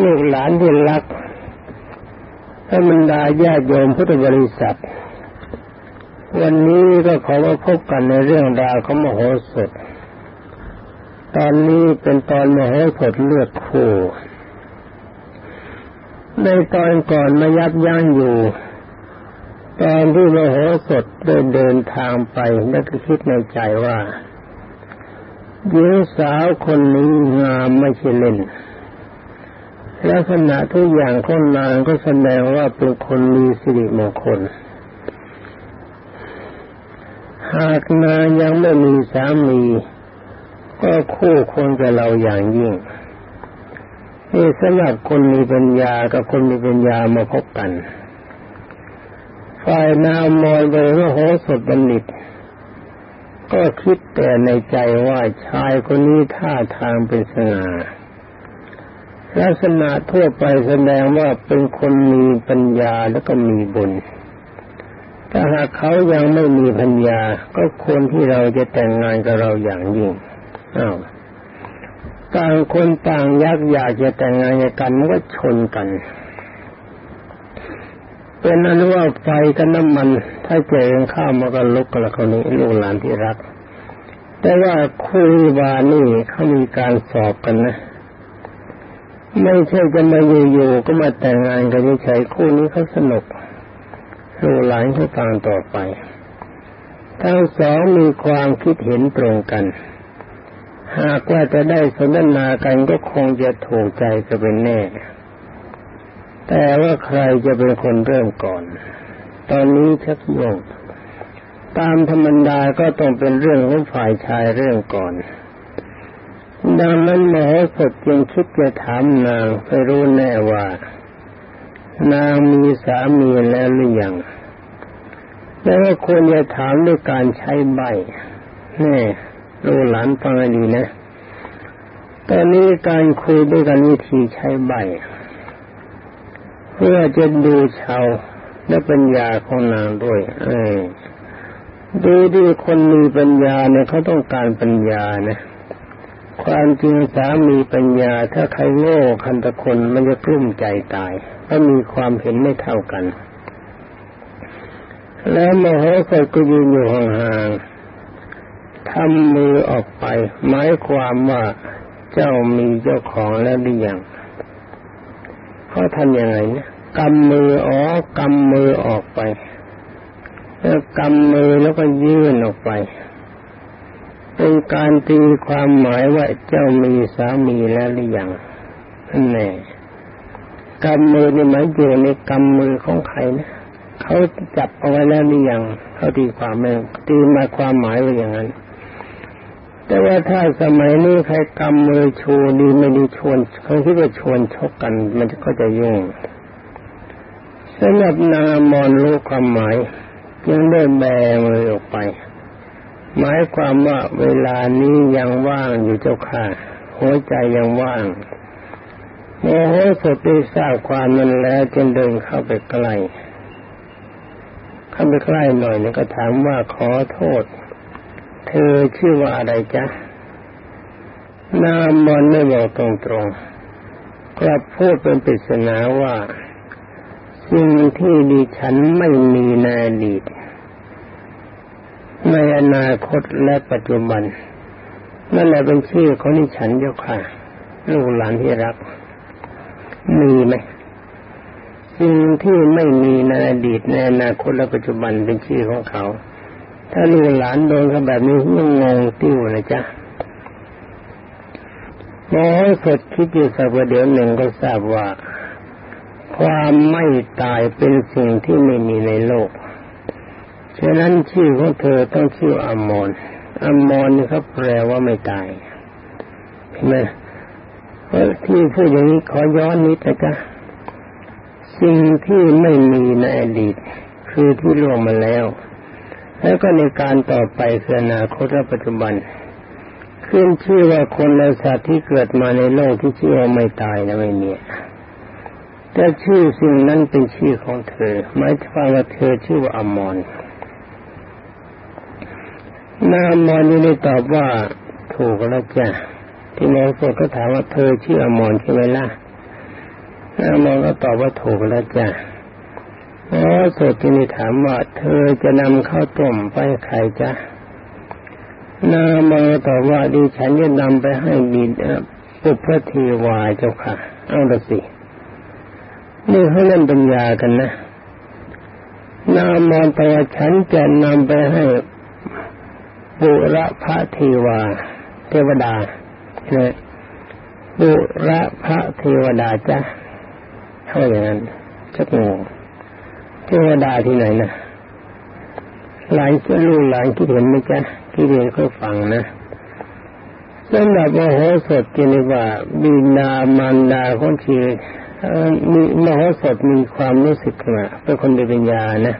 ลูกหลานที่รักท่านบรรดาญาโยมพุทธบริษัท วันนี้ก็ขอมาพบกันในเรื่องราวของมโหสถ ตอนนี้เป็นตอนมโหสถเลือกคู่ในตอนก่อนมายับยั้งอยู่ ตอนที่มโหสถเดินเดินทางไปแล้วก็คิดในใจว่าหญิงสาวคนนี้งามไม่ใช่เล่น ลักษณะทุกอย่างของนางก็แสดงว่าเป็นคนมีสิริมงคล หากนางยังไม่มีสามี ก็คู่ควรกับเราอย่างยิ่งนี่สำหรับคนมีปัญญากับคนมีปัญญามาพบกัน ฝ่ายนาวมอยโดยว่าโหสถบัณฑิต ก็คิดแต่ในใจว่าชายคนนี้ท่าทางเป็นสง่า ลักษณะทั่วไปแสดงว่าเป็นคนมีปัญญาแล้วก็มีบุญถ้าหากเขายังไม่มีปัญญา ก็ควรที่เราจะแต่งงานกับเราอย่างยิ่งอ้าวต่างคนต่างยักอยากจะแต่งงานกันมันก็ชนกัน เป็นอนุว่าไฟกับน้ำมัน ถ้าเจอข้าวมันก็ลุกกันละคนนี้ลูกหลานที่รัก แต่ว่าคุยวานี่เขามีการสอบกันนะ ไม่ใช่จะมาอยู่ๆก็มาแต่งงานกันเฉยคู่นี้เขาสนุกลูกหลานเขาฟังต่อไป ทั้งสองมีความคิดเห็นตรงกัน หากว่าจะได้สนทนากันก็คงจะถูกใจกันเป็นแน่ แต่ว่าใครจะเป็นคนเริ่มก่อน ตอนนี้ชักโยงตามธรรมดาก็ต้องเป็นเรื่องของฝ่ายชายเรื่องก่อน ดังนั้นมโหสถจึงคิดจะถามนางไปรู้แน่ว่า นางมีสามีแล้วหรือยังแล้วก็ควรจะถามด้วยการใช้ใบแน่รู้หลานฟังดีนะ ตอนนี้การคุยด้วยกันวิธีใช้ใบเพื่อจะดูชาวและปัญญาของนางด้วย เออดูดีคนมีปัญญาเนี่ยเขาต้องการปัญญานะ ความจริงสามีปัญญา ถ้าใครโง่คันตะคนมันจะกลุ้มใจตายเพราะมีความเห็นไม่เท่ากัน แล้วมโหสถก็ยืนอยู่ห่างๆทำมือออกไป หมายความว่าเจ้ามีเจ้าของแล้วหรือยังเขาทำยังไงเนี่ยกำมืออ๋อกำมือออกไปแล้วกำมือแล้วก็ยื่นออกไป เป็นการตีความหมายว่าเจ้ามีสามีแล้วหรือยังนั่นแน่กำมือนี่หมายอยู่ในกำมือของใครนะเขาจับเอาไว้แล้วหรือยังเขาตีความแม่ตีมาความหมายว่าอย่างนั้น แต่ว่าถ้าสมัยนี้ใครกำมือโชว์ดีไม่ดีชวนเขาคิดว่าชวนชกกัน มันก็จะยุ่งสำหรับนามอนรู้ความหมายยังได้แบมือออกไป หมายความว่าเวลานี้ยังว่างอยู่เจ้าค่ะหัวใจยังว่างโมโหสติทราบความนั้นแล้วจึงเดินเข้าไปใกล้เข้าไปใกล้หน่อยนี่ก็ถามว่าขอโทษ เธอชื่อว่าอะไรจ๊ะนามบอลไม่บอกตรงๆกลับพูดเป็นปริศนาว่า สิ่งที่ดิฉันไม่มีในอดีต ในอนาคตและปัจจุบัน นั่นแหละเป็นชื่อของนิฉันเจ้าค่ะ ลูกหลานที่รัก มีไหมสิ่งที่ไม่มีในอดีตในอนาคตและปัจจุบันเป็นชื่อของเขา ถ้าลูกหลานโดนเขาแบบนี้ยังงงติ้วนะจ๊ะมอให้สดคิดอยู่สักประเดี๋ยวหนึ่งก็ทราบว่า ความไม่ตายเป็นสิ่งที่ไม่มีในโลก ฉะนั้นชื่อของเธอต้องชื่ออมรอมรนี่เขาแปลว่าไม่ตายเห็นไหมเพราะที่พูดอย่างนี้ขอย้อนนิดนะจ๊ะสิ่งที่ไม่มีในอดีต คือที่ล่วงมาแล้ว แล้วก็ในการต่อไปคืออนาคตและปัจจุบันขึ้นชื่อว่าคนและสัตว์ที่เกิดมาในโลกที่ชื่อว่าไม่ตายนะไม่มีแต่ชื่อสิ่งนั้นเป็นชื่อของเธอหมายความว่าเธอชื่อว่าอมร นางมอนนี่ตอบว่าถูกแล้วจ้ะที่แม่พวกก็ถามว่าเธอชื่ออมรใช่ไหมล่ะนางมองก็ตอบว่าถูกแล้วจ้ะอ๋อสุดที่นี่ถามว่า เธอจะนำข้าวต้มไปใครจ้ะนางมองตอบว่าดิฉันจะนำไปให้บิดปุพเทวาเจ้าค่ะ เอาละสินี่เขาเล่นปัญญากันนะนางมองตอบว่าฉันจะนำไปให้ บุระพระเทวา เทวดาเนี่ยบุระพระเทวดาจ้ะเท่าอย่างนั้นชักงงเทวดาที่ไหนนะหลายจะรู้หลายคิดเห็นไหมจ๊ะคิดเห็นก็ฟังนะสำหรับมโหสถจีนว่าบินามารดาของชีมีมโหสถมีความรู้สึกว่าเป็นคนมีปัญญานะ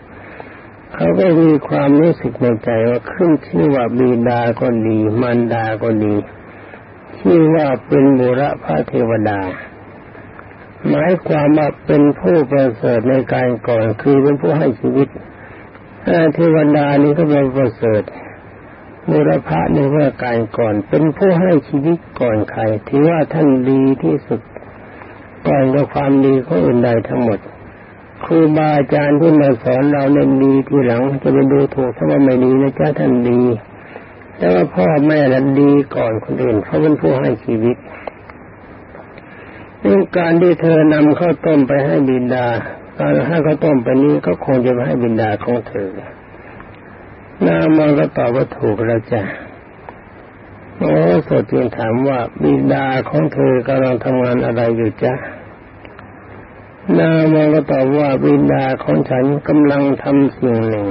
เขาก็มีความรู้สึกในใจว่าขึ้นชื่อว่าบิดาก็ดีมารดาก็ดีชื่อว่าเป็นบุรพระเทวดา หมายความว่าเป็นผู้ประเสริฐในการก่อนคือเป็นผู้ให้ชีวิตเทวดานี้ก็เป็นประเสริฐบุรพะในเมื่อการก่อน เป็นผู้ให้ชีวิตก่อนใครถือว่าท่านดีที่สุดก่อนกับความดีของอื่นใดทั้งหมด ครูบาอาจารย์ที่มาสอนเราเน้นดีทีหลังจะไปดูถูกถ้าว่าไม่ดีนะจ้าท่านดี แต่ว่าพ่อแม่นั้นดีก่อนคนอื่นเขาเป็นผู้ให้ชีวิตเรื่องการที่เธอนำข้าวต้มไปให้บิดาการให้ข้าวต้มไปนี้ก็คงจะไปให้บิดาของเธอนางมองก็ตอบว่าถูกแล้วจ้ะโอ้สดจึงถามว่าบิดาของเธอกำลังทำงานอะไรอยู่จ้ะ นางมองก็ตอบว่าบิดาของฉันกำลังทำสิ่งหนึ่ง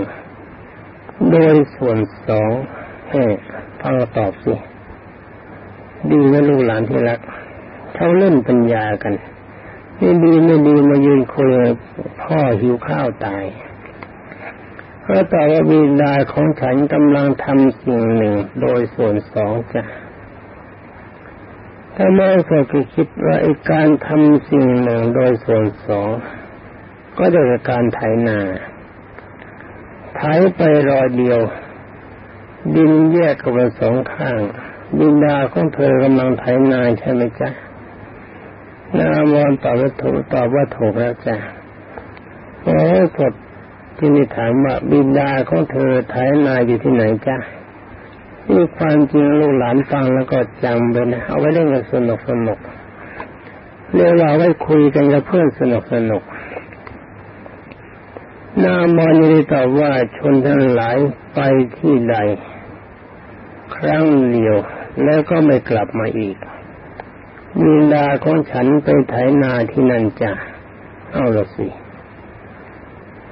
โดยส่วนสองเฮ้ฟังตอบสิดีนะลูกหลานที่รักเขาเล่นปัญญากันนี่ดีไม่ดีมายืนคุยพ่อหิวข้าวตายก็แต่ว่าบิดาของฉันกำลังทำสิ่งหนึ่ง โดยส่วนสองจ้ะ ถ้าแม่เคยคิดว่าไอ้การทำสิ่งหนึ่งโดยส่วนสองก็จะเป็นการไถนาไถไปรอยเดียว ดินแยกกันเป็นสองข้างบินดาของเธอกำลังไถนาใช่ไหมจ๊ะนามอนตอบว่าถูกตอบว่าถูกแล้วจ้ะโอ้สดที่นี่ถามว่าบินดาของเธอไถนาอยู่ที่ไหนจ้ะ นี่ความจริงลูกหลานฟังแล้วก็จำไปนะเอาไว้เล่นกันสนุกสนุกเรียกว่าไว้คุยกันกับเพื่อนสนุกสนุกนามอนีตอบว่าชนทั้งหลายไปที่ใด ครั้งเดียวแล้วก็ไม่กลับมาอีกมีดาของฉันไปไถนาที่นั่นจ้ะเอาละสิ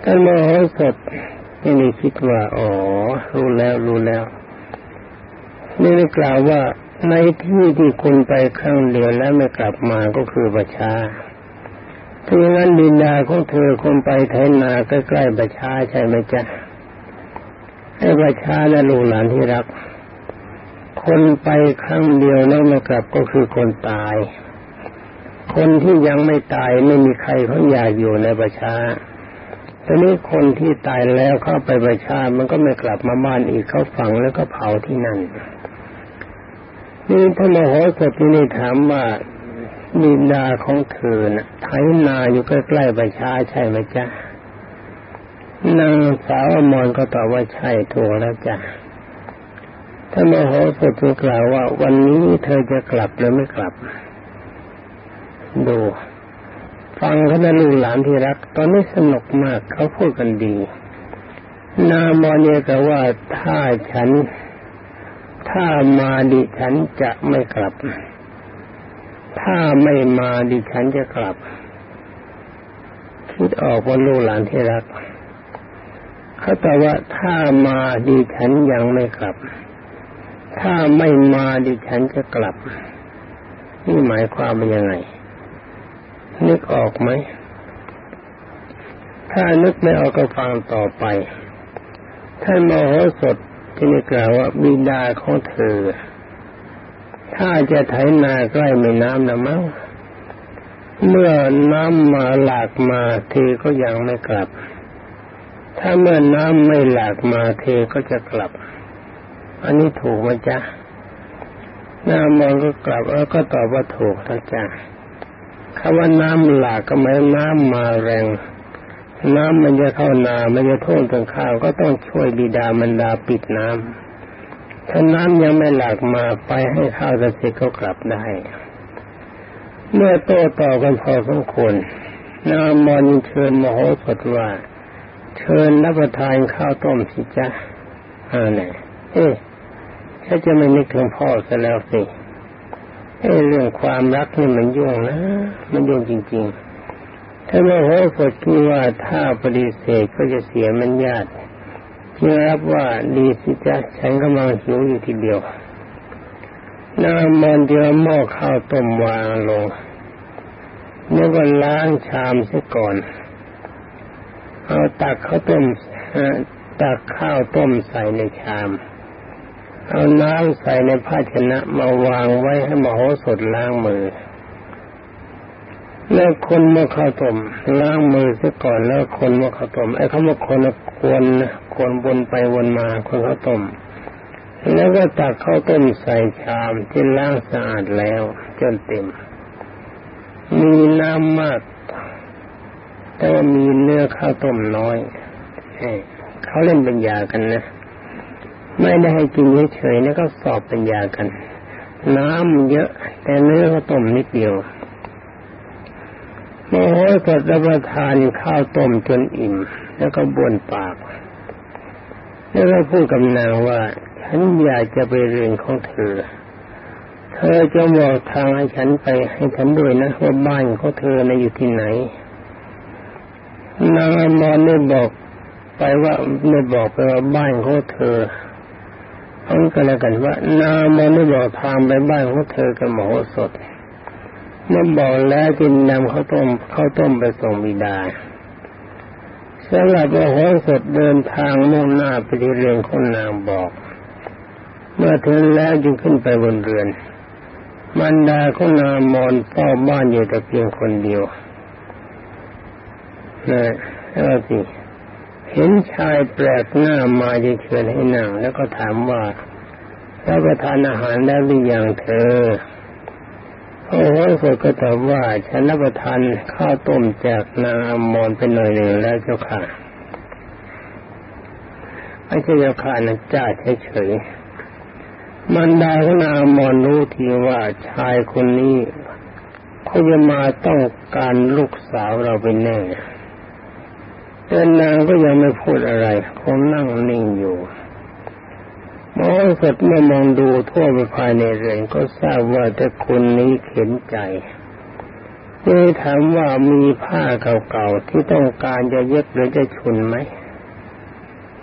ท่านมโหสถนี่นี่คิดว่า อ๋อ รู้แล้วรู้แล้ว นี่ได้กล่าวว่าในที่ที่คุณไปครั้งเดียวแล้วไม่กลับมาก็คือประชาถ้าอย่างนั้นดินดาของเธอคนไปไถนาใกล้ๆประชาใช่ไหมจ๊ะไอ้ประชาและลูกหลานที่รัก คนไปครั้งเดียวแล้วไม่กลับก็คือคนตาย คนที่ยังไม่ตายไม่มีใครเขาอยากอยู่ในประชาทีนี้คนที่ตายแล้วเข้าไปประชา มันก็ไม่กลับมาบ้านอีกเขาฝังแล้วก็เผาที่นั่น นี่พระมโหสถนี่ถามว่ามีนาของเธอนะ่ะไถนาอยู่ใกล้ๆประชาใช่ไหมจ๊ะนางสาวอมรก็ตอบว่าใช่ถูกแล้วจ้ะท่านมโหสถกล่าวว่า วันนี้เธอจะกลับหรือไม่กลับ ดู ฟังเขานะลูกหลานที่รัก ตอนนี้สนุกมากเขาพูดกันดี นามอเนี่ยก็ว่าถ้าฉัน ถ้ามาดิฉันจะไม่กลับ ถ้าไม่มาดิฉันจะกลับ คิดออกว่าลูกหลานที่รัก เขาแต่ว่าถ้ามาดิฉันยังไม่กลับ ถ้าไม่มาดิฉันจะกลับ นี่หมายความเป็นยังไง นึกออกไหม ถ้านึกไม่ออกก็ฟังต่อไปท่านมโหสถ ที่นี่กล่าวว่าบิดาของเธอ ถ้าจะไถนาใกล้แม่น้ำนะมั้งเมื่อน้ำมาหลากมาเทก็ยังไม่กลับ ถ้าเมื่อน้ำไม่หลากมาเทก็จะกลับ อันนี้ถูกไหมจ๊ะน้ามองก็กลับแล้วก็ตอบว่าถูกแล้วจ้ะคำว่าน้ำหลากก็หมายน้ำมาแรง น้ำมันจะเข้านามันจะท่วมถึงข้าวก็ต้องช่วยบิดามันดาปิดน้ำถ้าน้ำยังไม่หลากมาไปให้ข้าวเสร็จก็กลับได้ เมื่อโตต่อกันพอสมควรนางมอนเชิญมโหสถว่า เชิญรับประทานข้าวต้มสิจ๊ะอ่าเนี่ยเอ๊ะถ้าจะไม่นึกถึงพ่อซะแล้วสิเอ้เรื่องความรักนี่มันยุ่งนะ มันยุ่งจริง ๆ ถ้าโมโหสดคิดว่าถ้าปฏิเสธก็จะเสียมันญาติจึงรับว่าดีสิจ๊ะฉันกำลังหิวอยู่ทีเดียวนางมอนเดียวหม้อข้าวต้มวางลงแล้วก็ล้างชามซะก่อน เอาตักข้าวต้มตักข้าวต้มใส่ในชาม เอาน้ำใส่ในภาชนะมาวางไว้ให้มโหสถล้างมือ แล้วคนมาข้าวต้มล้างมือซะก่อนแล้วคนมาข้าวต้มไอ้เขามาคนควรควรวนไปวนมาคนข้าวต้มแล้วก็ตักข้าวต้มใส่ชามที่ล้างสะอาดแล้วจนเต็ม มีน้ำมาก แต่ว่ามีเนื้อข้าวต้มน้อยเขาเล่นปัญญากันนะ ไม่ได้ให้กินเฉยๆนะก็สอบปัญญากัน น้ำเยอะ แต่เนื้อข้าวต้มนิดเดียว โมโหสดรับประทานข้าวต้มจนอิ่ม แล้วก็บ้วนปาก แล้วก็พูดกับนางว่า ฉันอยากจะไปเรียนของเธอ เธอจะบอกทางให้ฉันไปให้ฉันด้วยนะว่าบ้านของเธอในอยู่ที่ไหน นางอมรได้บอกไปว่าได้บอกไปว่าบ้านของเธอเอาก็แล้วกันว่า นางอมรได้บอกทางไปบ้านของเธอกับหมอสด เมื่อบอกแล้วจึงนำข้าวต้มข้าวต้มไปส่งบิดาสำหรับมโหสถเดินทางมุ่งหน้าไปที่เรือนของนางบอก เมื่อถึงแล้วจึงขึ้นไปบนเรือน มันดาของนามอนเฝ้าบ้านอยู่แต่เพียงคนเดียวนะแล้วสิเห็นชายแปลกหน้ามาจะเชิญให้นั่งแล้วก็ถามว่ารับประทานอาหารแล้วหรือยังเธอ โอ้โหสดก็ตอบว่าฉันรับประทานข้าวต้มจากนางอมรเป็นหน่อยหนึ่งแล้วเจ้าค่ะไม่ใช่เจ้าค่ะนะจ้าเฉยๆมันดาของนางมอนรู้ทีว่าชายคนนี้เขาจะมาต้องการลูกสาวเราเป็นแน่แต่นางก็ยังไม่พูดอะไรคงนั่งนิ่งอยู่ มองสดเมื่อมองดูทั่วไปภายในเรือนก็ทราบว่าแต่คนนี้เข็นใจนี่ถามว่ามีผ้าเก่าๆที่ต้องการจะเย็บหรือจะชุนไหม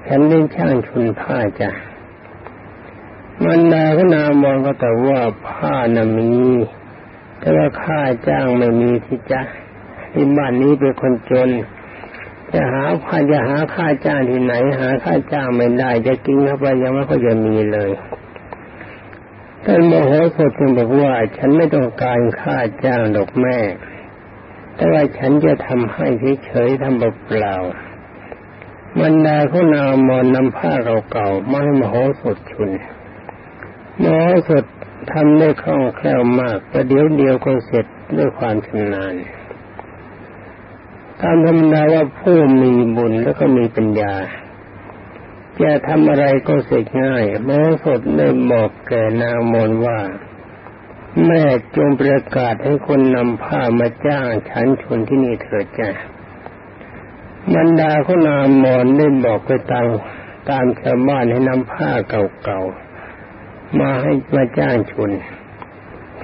ฉันเล่นช่างชุนผ้าจ้ะมันดาขนามองก็แต่ว่าผ้าน่ะมี แต่ว่าค่าจ้างไม่มีที่จ้ะที่บ้านนี้เป็นคนจน จะหาผ้าจะหาค่าจ้างที่ไหน หาค่าจ้างไม่ได้ จะกินเข้าไปยังไม่ค่อยจะมีเลยท่านโมโหสดจึงบอกว่า ฉันไม่ต้องการค่าจ้างดอกแม่ แต่ว่าฉันจะทำให้เฉยๆทำเปล่ามันดาเขานามอนนำผ้าเก่าๆมาให้มโหสดชุนหมอสดทำได้คล่องแคล่วมากประเดี๋ยวเดียวก็เสร็จด้วยความชำนาญ ตามธรรมดาว่าผู้มีบุญแล้วก็มีปัญญาจะทำอะไรก็เสร็จง่ายหมอสดได้บอกแก่นางมนว่า แม่จงประกาศให้คนนำผ้ามาจ้างฉันชนที่นี่เถิดจ้ะบรรดาคนนามอนได้บอกไปตามตามชาวบ้านให้นำผ้าเก่าๆมาให้มาจ้างชน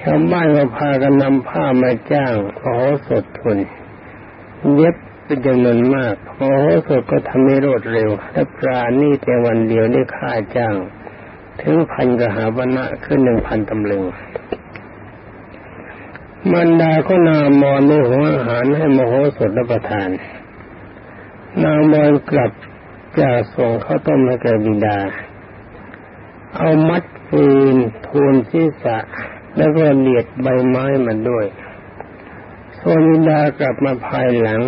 ชาวบ้านก็พากันนำผ้ามาจ้างขอสดทุน เย็บเป็นจำนวนมากขอสดก็ทำให้รวดเร็ว และปรานี่แต่วันเดียวได้ค่าจ้าง ถึงพันกหาบนะขึ้นหนึ่งพันตำลึงมันดาก็นามอนในหัวอาหารให้มโหสถรับประทาน นางมอนกลับจากส่งข้าวต้มให้แก่บิดา เอามัดฟืนทูลศีระแล้วก็เลียดใบไม้มันด้วย โซนิดากลับมาภายหลัง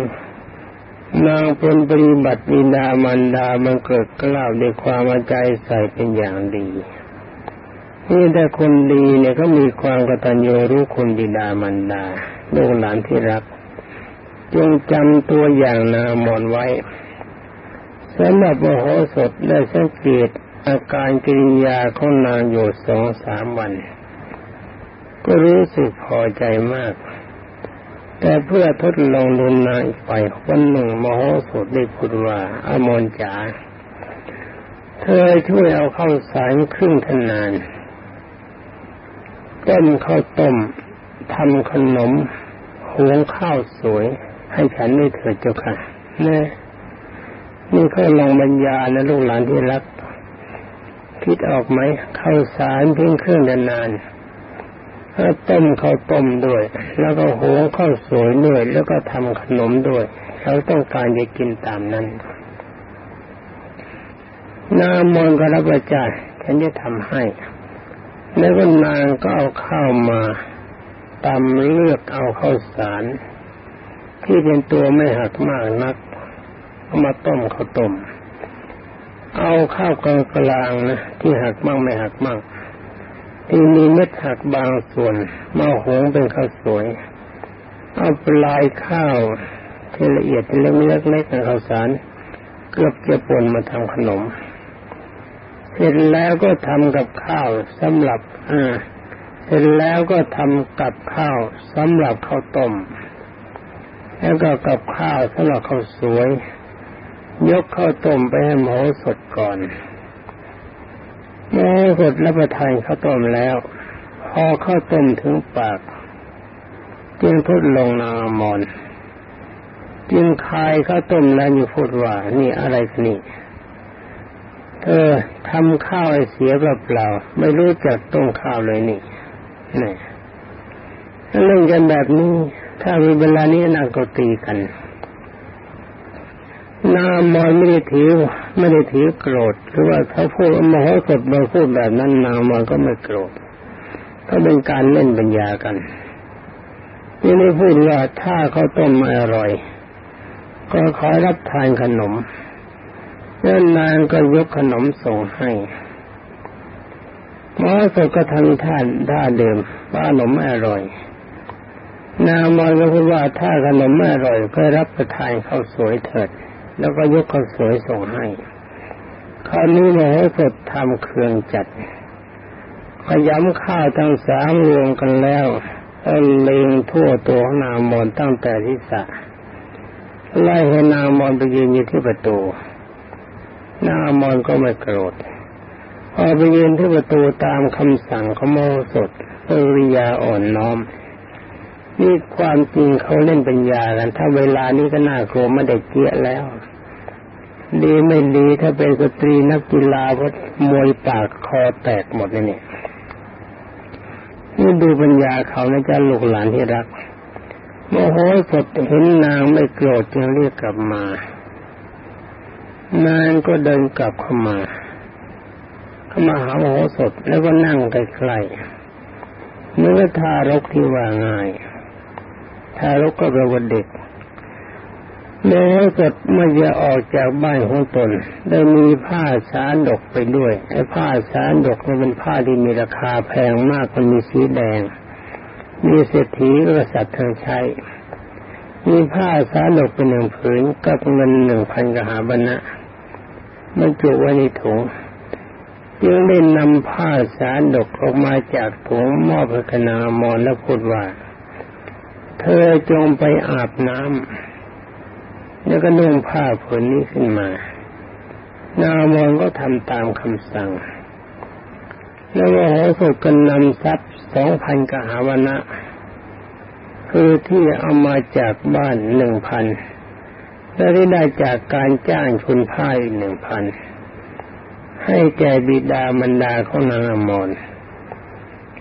นางเป็นปฏิบัติวิดามันดามันเกิดกล้าวด้วยความใจใส่เป็นอย่างดีนี่แต่คนดีเนี่ยก็มีความกตัญญูรู้คุณบิดามารดาลูกหลานที่รัก จงจำตัวอย่างนามอนไว้สำหรับมโหสถได้สังเกตอาการกิริยาของนางอยู่สองสามวัน ก็รู้สึกพอใจมาก แต่เพื่อทดลองดูนางอีกไปวันหนึ่งมโหสถได้พูดว่าอามนจ๋าเธอช่วยเอาข้าวสารครึ่งทนานต้มข้าวต้มทำขนมหุงข้าวสวย ให้ฉันได้เถิดเจ้าค่ะนี่นี่เขาลองบรรยานะลูกหลานที่รักคิดออกไหมข้าวสารเพียงเครื่องนาน แล้วต้มข้าวต้มด้วย แล้วก็หุงข้าวสวยด้วย แล้วก็ทำขนมด้วยเขาต้องการจะกินตามนั้นนามนก็รับประจานฉันจะทำให้ แล้วก็นางก็เอาข้าวมาตำเลือกเอาข้าวสาร ที่เป็นตัวไม่หักมากนักเอามาต้มข้าวต้ม เอาข้าวกลางกลางนะที่หักมั่งไม่หักมั่ง ที่มีเม็ดหักบางส่วน มาหงเป็นข้าวสวย เอาปลายข้าวที่ละเอียดเล็กๆเล็กๆข้าวสารเกือบจะปนมาทำขนม เสร็จแล้วก็ทำกับข้าวสำหรับอ่าเสร็จแล้วก็ทำกับข้าวสำหรับข้าวต้ม แล้วก็กับข้าวสำหรับข้าวสวย ยกข้าวต้มไปให้หมอสดก่อน หมอสดรับประทานข้าวต้มแล้ว พอข้าวต้มถึงปากจึงพูดลงนามอนจึงคายข้าวต้มแล้วอยู่พูดว่า นี่อะไรนี่เออทำข้าวเสียเปล่าๆไม่รู้จักต้มข้าวเลยนี่นี่เรื่องกันแบบนี้ ถ้ามีเวลานี้นางก็ตีกันนามอนไม่ได้ถือ ไม่ได้ถือโกรธหรือว่าเขาพูดมโหสถมาพูดแบบนั้นนางมอนก็ไม่โกรธก็เป็นการเล่นปัญญากันนี่ไม่พูดว่าถ้าเขาต้มไม่อร่อย ก็ขอรับทานขนมแล้วนางก็ยกขนมส่งให้มอสก็ทำท่านท่าเดิมว่าขนมไม่อร่อย นางมอยก็พูดว่าถ้าขนมไม่อร่อย ก็รับประทานข้าวสวยเถิด แล้วก็ยกข้าวสวยส่งให้คราวนี้หมอสดทำเครื่องจัดขยำข้าวทั้งสามรวมกันแล้วเลงทั่วตัวของนางมอนตั้งแต่ที่สะไล่ให้นางมอนไปยืนอยู่ที่ประตูนางมอนก็ไม่โกรธพอไปยืนที่ประตูตามคำสั่งของโมสดเอริยาอ่อนน้อม นี่ความจริงเขาเล่นปัญญากันถ้าเวลานี้ก็น่ากลัวไม่ได้เกี้ยแล้ว ดีไม่ดีถ้าเป็นสตรีนักกีฬาก็มวยปากคอแตกหมดเลยเนี่ยนี่ดูปัญญาเขานะจ๊ะลูกหลานที่รักโมโหสดเห็นนางไม่โกรธจึงเรียกกลับมา นางก็เดินกลับเข้ามา เข้ามาหาโมโหสดแล้วก็นั่งใกล้ๆเมื่อทารกที่ว่าง่าย ทารกก็เป็นวันเด็กโมโหสดเมื่อจะออกจากบ้านของตน ได้มีผ้าสารดกไปด้วยไอ้ผ้าสารดกมันเป็นผ้าที่มีราคาแพงมากมันมีสีแดง มีเศรษฐีกษัตริย์ทางใช้ มีผ้าสารดกเป็นหนึ่งผืนกับเงินหนึ่งพันกหาบรรณะมันจุไว้ในถุงจึงได้นำผ้าสารดกออกมาจากถุงมอบให้คณามอนแล้วพูดว่า เธอจงไปอาบน้ำแล้วก็นุ่งผ้าผืนนี้ขึ้นมา นามอนก็ทำตามคำสั่ง แล้วก็หอสดกันนำทรัพย์สองพันกหาวนะ คือที่เอามาจากบ้านหนึ่งพันและที่ได้จากการจ้างชุนผ้าอีกหนึ่งพันให้แก่บิดามารดาของนางอมร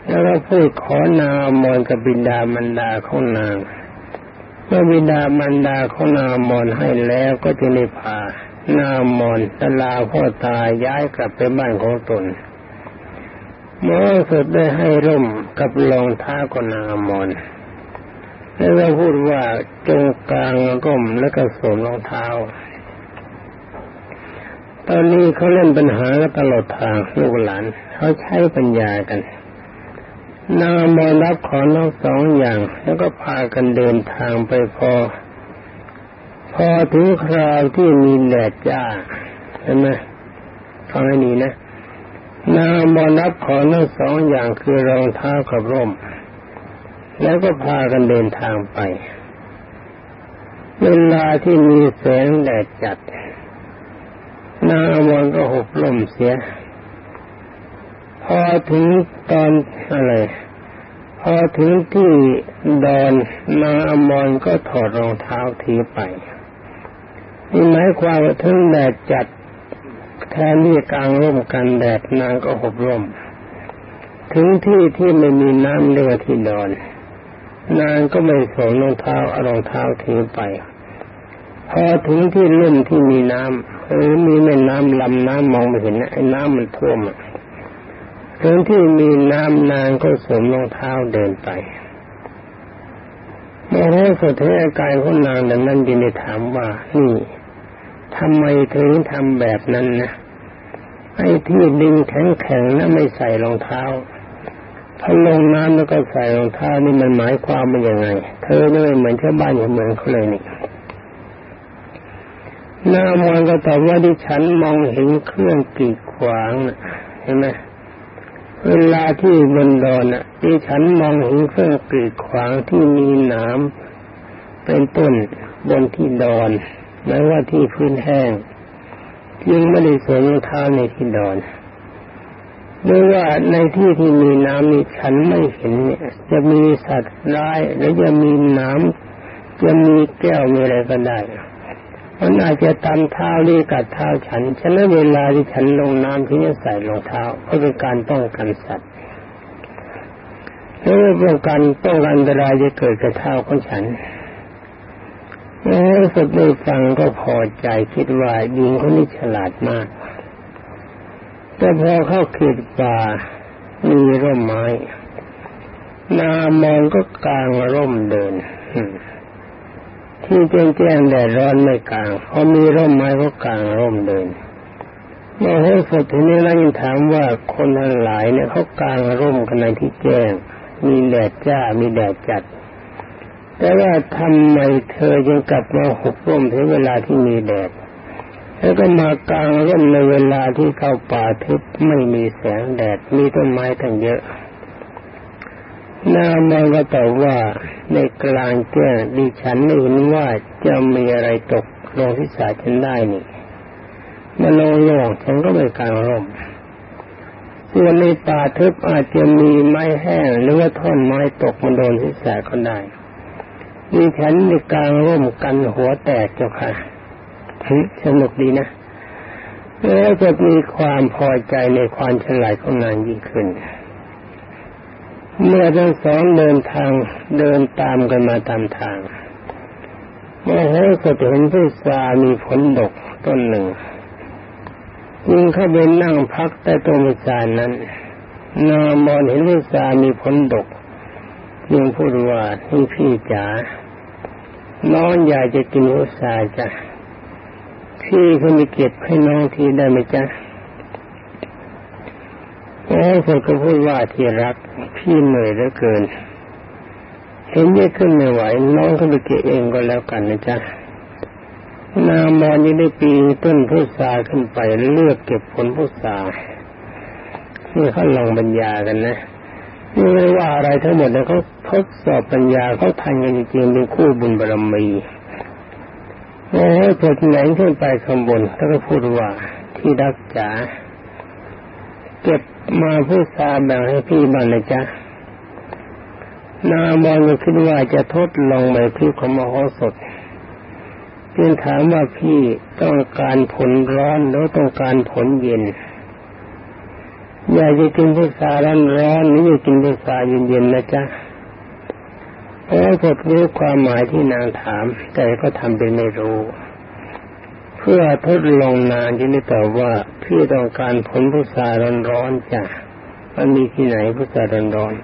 แล้วก็พูดขอนางอมรกับบิดามารดาของนาง เมื่อบิดามารดาของนางอมรให้แล้วก็จะได้พานางอมรตลาพ่อตายย้ายกลับไปบ้านของตนเมื่อสุดได้ให้ร่มกับรองเท้าของนางอมรแล้วเราพูดว่าจงกลางก้มแล้วก็สวมรองเท้าตอนนี้เขาเล่นปัญหาตลอดทางลูกหลานเขาใช้ปัญญากัน นางมอรับขอทั้งสองอย่าง แล้วก็พากันเดินทางไปพอ พอถึงคราวที่มีแดดจ้าเห็นไหมฟังให้ดีนะนางมอรับขอทั้งสองอย่างคือรองเท้ากับร่ม แล้วก็พากันเดินทางไป เวลาที่มีแสงแดดจัดนางอมรก็หกล่มเสีย พอถึงตอนอะไรพอถึงที่ดอนนางอมรก็ถอดรองเท้าทีไปนี่หมายความว่าถึงแดดจัดแทนที่กลางร่มกันแดดนางก็หบร่ม ถึงที่ที่ไม่มีน้ำเลือที่ดอน นางก็ไม่สวมรองเท้าเอารองเท้าทิ้งไป พอถึงที่ลุ่มที่มีน้ำหรือมีแม่น้ำลำน้ำมองไม่เห็นไอ้น้ำมันท่วมอะ ถึงที่มีน้ำนางก็สวมรองเท้าเดินไปเมื่อให้สุดท้ายอาการของนางดังนั้นจึงได้ถามว่านี่ทำไมถึงทำแบบนั้นนะไอ้ที่ดินแข็งแข็งนะไม่ใส่รองเท้าพอลงน้ำแล้วก็ใส่รองเท้านี่มันหมายความมันยังไง เธอไม่เหมือนชาวบ้านชาวเมืองเขาเลยนี่หน้ามองก็ตอบว่าดิฉันมองเห็นเครื่องกีดขวางนะเห็นไหม เวลาที่บนดอนอะที่ฉันมองเห็นเครื่องกรีดขวางที่มีหนามเป็นต้นบนที่ดอนหมายว่าที่พื้นแห้งจึงไม่ได้สวมรองเท้าในที่ดอนหรือว่าในที่ที่มีน้ำนี่ฉันไม่เห็นเนี่ย จะมีสัตว์ร้ายหรือจะมีน้ำจะมีแก้วมีอะไรก็ได้ มันอาจจะตามเท้าหรือกัดเท้าฉัน ฉะนั้นเวลาที่ฉันลงน้ำที่จะใส่รองเท้าเพราะเป็นการป้องกันสัตว์เพื่อป้องกันป้องกันอันตรายจะเกิดกับเท้าของฉันเมื่อสุดได้ฟังก็พอใจคิดว่าหญิงคนนี้ฉลาดมาก แต่พอเข้าเขตป่ามีร่มไม้ นามองก็กลางร่มเดิน ที่แจ้งแจ้งแดดร้อนไม่กลางพอมีร่มไม้ก็กลางร่มเดินเมื่อให้สดทีนี้แล้วยังถามว่าคนทั้งหลายเนี่ยเขากลางร่มกันในที่แจ้ง มีแดดจ้ามีแดดจัด แต่ว่าทำไมเธอยังกลับมาหกร่มถึงเวลาที่มีแดดแล้วก็มากลางร่มในเวลาที่เข้าป่าทึบไม่มีแสงแดดมีต้นไม้ทั้งเยอะ นางมงก็ตอบว่าในกลางแจ้งดิฉันไม่เห็นว่าจะมีอะไรตกลงที่สาฉันได้นี่มันโล่งฉันก็ไม่กลางร่มส่วนในป่าทึบอาจจะมีไม้แห้งหรือว่าท่อนไม้ตกมันโดนที่สาก็ได้ดิฉันในกลางร่มกันหัวแตกเจ้าค่ะสนุกดีนะแล้วจะมีความพอใจในความฉลาดของนางยิ่งขึ้น เมื่อทั้งสองเดินทางเดินตามกันมาตามทางเมื่อให้ก็เห็นพุทรามีผลดกต้นหนึ่งยิงเข้าไปนั่งพักใต้ต้นพุทรานั้นนามอนเห็นพุทรามีผลดกยิงพูดว่าที่พี่จ๋าน้องอยากจะกินพุทราจ้ะพี่เขามีเก็บให้น้องทีได้ไหมจ๊ะ โอ้คนก็พูดว่าที่รัก พี่เหนื่อยเหลือเกิน เห็นไม่ขึ้นไม่ไหวน้องก็ไปเก็บเองก็แล้วกันนะจ๊ะนามอนนี่ได้ปีต้นพุทราขึ้นไปเลือกเก็บผลพุทรานี่เขาลองบรรยากันนะนี่ไม่ว่าอะไรทั้งหมดนี่ยเขาทดสอบปัญญาเขาทันกันจริงๆเป็นคู่บุญบารมีโอ้ยพอไหนขึ้นไปข้างบนแล้วก็พูดว่าที่รักจ๋าเก็บ มาพูดซาแบ่งให้พี่บ้างนะจ๊ะนามองคิดว่าจะทดลองใบพริกของมโหสถจึงถามว่าพี่ต้องการผลร้อนหรือต้องการผลเย็น อยากจะกินพุทราร้อนร้อนหรืออยากกินพุทราเย็นๆนนะจ๊ะเพราะสดรู้ความหมายที่นางถาม แต่ก็ทำเป็นไม่รู้ พื่อทดลองนานที่ได้ตอบว่าพี่ต้องการผลพุทราร้อนๆจ้ะมันมีที่ไหนพุทราร้อน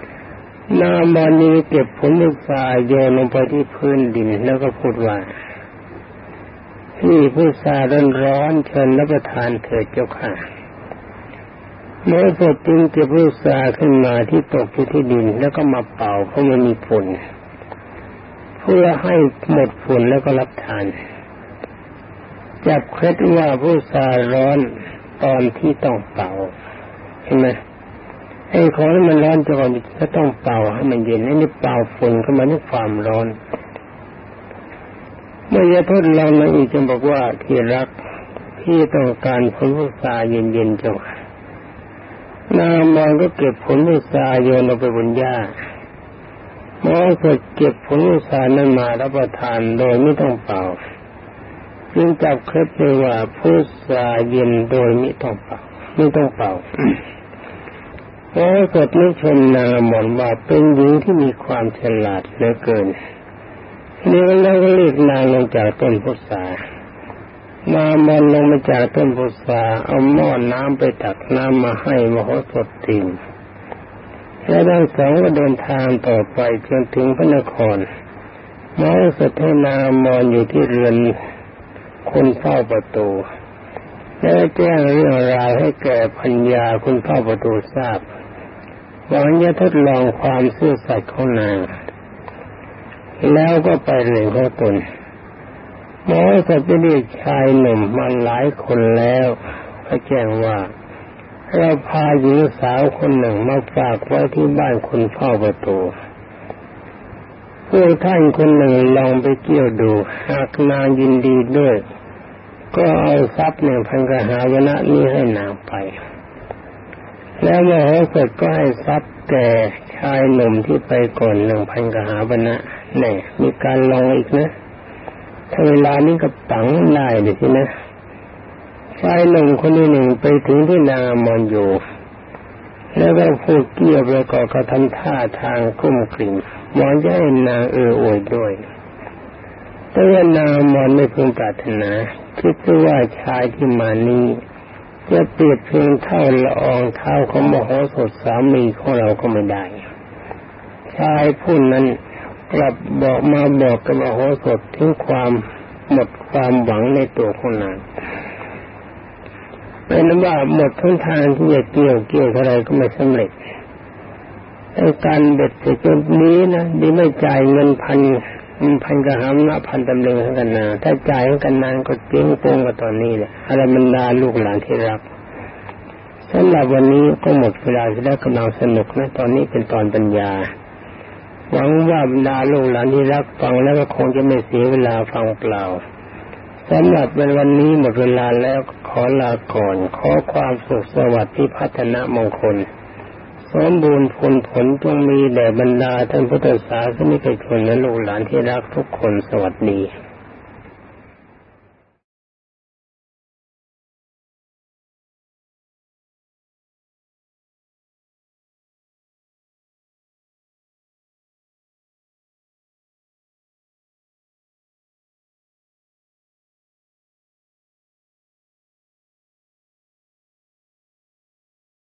ๆนาบานนี้เก็บผลพุทราโยนลงไปที่พื้นดินแล้วก็พูดว่าพี่ผู้สาร้อนร้อนเชิญรับประทานเถิดเจ้าค่ะเมื่อสดจึงเก็บผู้สาขึ้นมาที่ตกอยู่ที่ดินแล้วก็มาเป่าเพราะมันมีฝุ่นเพื่อให้หมดฝุ่นแล้วก็รับทาน จับเคล็ดว่าผู้สาร้อนตอนที่ต้องเป่าเห็นไหมไอ้ของที่มันร้อนจะก่อนก็ต้องเป่าให้มันเย็นไอ้นี่เป่าฝุ่นเข้ามาในความร้อนเมื่อจะทดลองมาอีกจะบอกว่าที่รักที่ต้องการผลพุทราเย็นๆจังนางมองก็เก็บผลพุทราโยนลงไปบนหญ้ามอสดเก็บผลพุทรานั้นมารับประทานโดยไม่ต้องเป่า จึงจับเคล็ดเลยว่าพุทราเย็นโดยไม่ต้องเป่าไม่ต้องเป่าโอ้กดนึกชมนางหมอนว่าเป็นหญิงที่มีความฉลาดเหลือเกินนี่แล้วก็เรียกนางลงจากต้นพุทรามาบอลลงมาจากต้นพุทราเอาหม้อนน้ำไปตักน้ำมาให้มโหสถทิมและทั้งสองก็เดินทางต่อไปจนถึงพระนครมโหสถนางมอนอยู่ที่เรือน คนเฝ้าประตูแล้วแจ้งเรื่องราวให้แก่พัญญาคุณเฝ้าประตูทราบหวังจะทดลองความซื่อสัตย์ของนางแล้วก็ไปเรียนของตนหมอสัตว์เรียกชายหนุ่มมาหลายคนแล้วก็แจ้งว่าเราพาหญิงสาวคนหนึ่งมาฝากไว้ที่บ้านคนเฝ้าประตู พวกท่านคนหนึ่งลองไปเกี่ยวดู หากนางยินดีด้วย ก็เอาทรัพย์หนึ่งพันกหาวนะนี้ให้นางไป แล้วมโหสถก็ให้ทรัพย์แก่ชายหนุ่มที่ไปก่อนหนึ่งพันกหาบนะเนี่ยมีการลองอีกนะถ้าเวลานี้ก็ตังได้เลยทีนะชายหนุ่มคนนี้หนึ่งไปถึงที่นางมอนอยู่ แล้วก็พูดเกี่ยวประกอบกับทำท่าทางกุ้มกลิ่ มมอนจะให้นางเออโอยด้วยแต่ว่านางมอนไม่พึงปรารถนาคิดว่าชายที่มานี้จะเปรียบเพียงเท่าละอองเท้าของมโหสถสามีของเราก็ไม่ได้ ชายผู้นั้นกลับบอกมาบอกกับมโหสถถึงความหมดความหวังในตัวของนางเป็นว่าหมดทุนทางที่จะเกี่ยวเกี่ยวอะไรก็ไม่สำเร็จ การเบ็ดเสร็จจนนี้นะดีไม่จ่ายเงินพันมันพันกระหำละพันตำลึงกันนาถ้าจ่ายกันนานก็เจ๊งโป้งกับตอนนี้แหละอะไรมันดาลูกหลานที่รักสำหรับวันนี้ก็หมดเวลาที่ได้กำลังสนุกนะ ตอนนี้เป็นตอนปัญญา หวังว่าบรรดาลูกหลานที่รักฟังแล้วก็คงจะไม่เสียเวลาฟังเปล่าสำหรับในวันนี้หมดเวลาแล้วขอลาก่อน ขอความสุขสวัสดิ์ที่พัฒนามงคล สมบูรณ์ผลผลจงมีแด่บรรดาท่านพุทธศาสนิกชนและลูกหลานที่รักทุกคนสวัสดี